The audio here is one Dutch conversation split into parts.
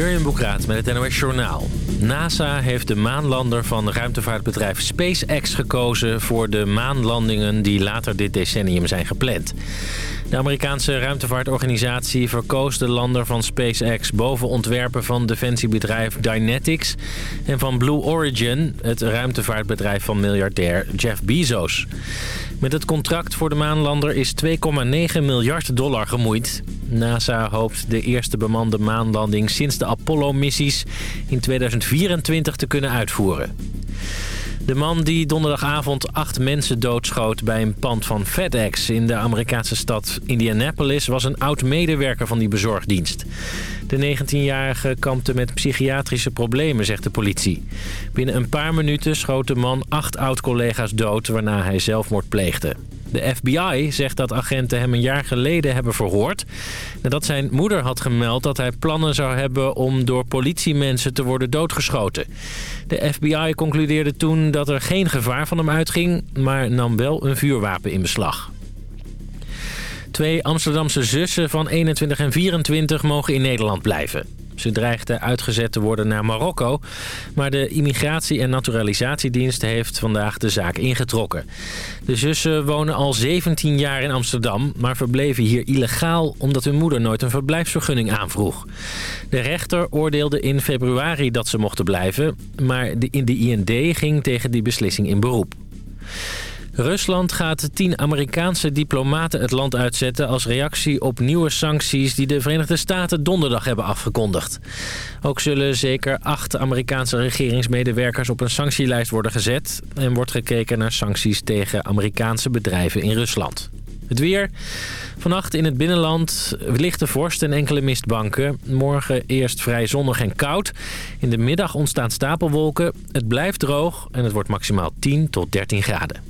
Jurjen Boekraat met het NOS Journaal. NASA heeft de maanlander van ruimtevaartbedrijf SpaceX gekozen... voor de maanlandingen die later dit decennium zijn gepland. De Amerikaanse ruimtevaartorganisatie verkoos de lander van SpaceX... boven ontwerpen van defensiebedrijf Dynetics... en van Blue Origin, het ruimtevaartbedrijf van miljardair Jeff Bezos. Met het contract voor de maanlander is 2,9 miljard dollar gemoeid. NASA hoopt de eerste bemande maanlanding sinds de Apollo-missies in 2024 te kunnen uitvoeren. De man die donderdagavond acht mensen doodschoot bij een pand van FedEx in de Amerikaanse stad Indianapolis was een oud-medewerker van die bezorgdienst. De 19-jarige kampte met psychiatrische problemen, zegt de politie. Binnen een paar minuten schoot de man acht oud-collega's dood waarna hij zelfmoord pleegde. De FBI zegt dat agenten hem een jaar geleden hebben verhoord... nadat zijn moeder had gemeld dat hij plannen zou hebben... om door politiemensen te worden doodgeschoten. De FBI concludeerde toen dat er geen gevaar van hem uitging... maar nam wel een vuurwapen in beslag. Twee Amsterdamse zussen van 21 en 24 mogen in Nederland blijven. Ze dreigden uitgezet te worden naar Marokko. Maar de Immigratie- en Naturalisatiedienst heeft vandaag de zaak ingetrokken. De zussen wonen al 17 jaar in Amsterdam... maar verbleven hier illegaal omdat hun moeder nooit een verblijfsvergunning aanvroeg. De rechter oordeelde in februari dat ze mochten blijven... maar de IND ging tegen die beslissing in beroep. Rusland gaat tien Amerikaanse diplomaten het land uitzetten... als reactie op nieuwe sancties die de Verenigde Staten donderdag hebben afgekondigd. Ook zullen zeker acht Amerikaanse regeringsmedewerkers op een sanctielijst worden gezet... en wordt gekeken naar sancties tegen Amerikaanse bedrijven in Rusland. Het weer. Vannacht in het binnenland lichte vorst en enkele mistbanken. Morgen eerst vrij zonnig en koud. In de middag ontstaan stapelwolken. Het blijft droog en het wordt maximaal 10 tot 13 graden.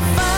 Find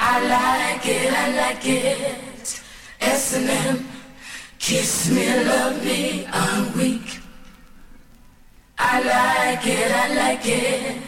I like it, and like it S N M kiss me love me I'm weak. I like it, I like it.